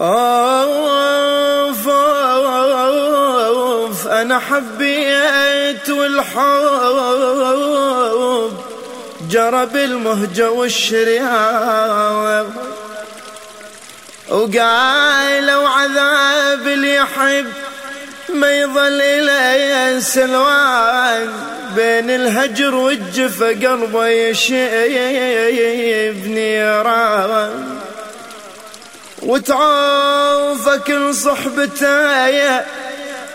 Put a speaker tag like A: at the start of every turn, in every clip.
A: أوف أوف أنا حبيت والحب جرب المهجة والشريعة. وقال وعذاب اللي يحب ما يظل إلي سلوان. بين الهجر والجفة قلبه يشيب نيران. وتعوف كل صحبته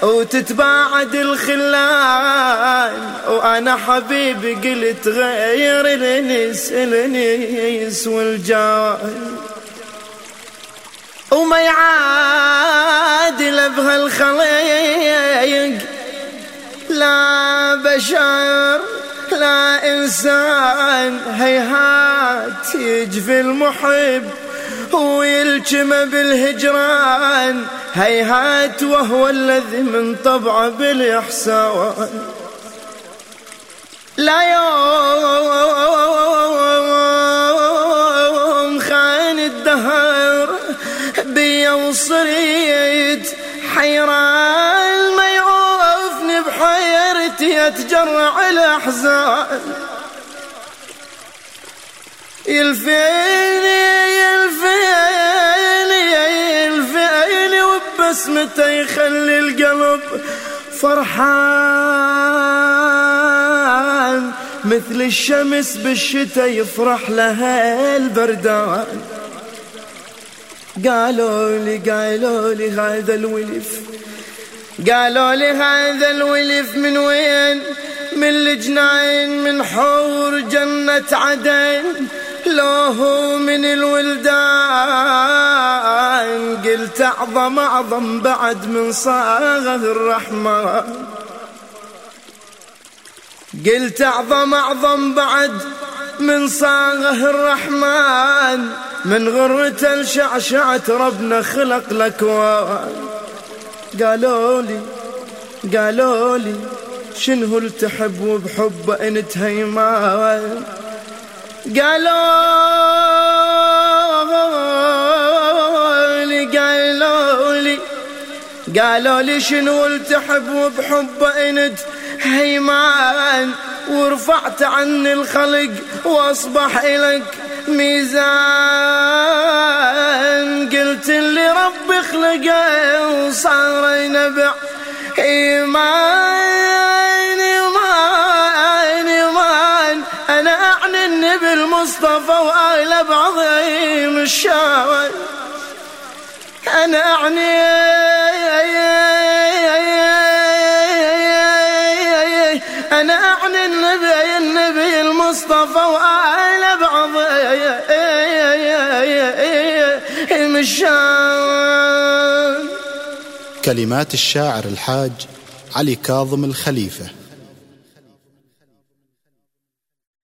A: وتتباعد الخلان. وأنا حبيبي قلت غير الانس الانس والجان وما يعادل بهالخليق لا بشر لا إنسان. هيهات يجفي المحب. ويلجم بالهجران هيهات وهو الذي من طبعه بالإحسان. لا يوم خان الدهر بي وصريت حيران ما يعوفني بحيرتي أتجرع الأحزان. يلفيني بسمته يخلي القلب فرحان. مثل الشمس بالشتاء يفرح لها البردان. قالوا لي قالوا لي هذا الولف. قالوا لي هذا الولف من وين؟ من الجناين من حور جنة عدن. لو هو من الولدان. قلت أعظم أعظم بعد من صاغه الرحمن. قلت أعظم أعظم بعد من صاغه الرحمن. من غرة الشعشعة ربنا خلق الأكوان قالوا لي قالوا لي شنو التحب وبحب انت هيمان قالوا قالوا لي شنو التحب وبحب انت؟ هيمان ورفعت عني الخلق واصبح إلك ميزان. قلت اللي ربي خلقه وصار ينبع إيمان إيمان إيمان. أنا اعني النبي المصطفى واغلب عظيم الشاوي أنا اعني أنا اعني النبي النبي المصطفى واغلب عظيم الشاوي
B: كلمات الشاعر الحاج علي كاظم الخليفة.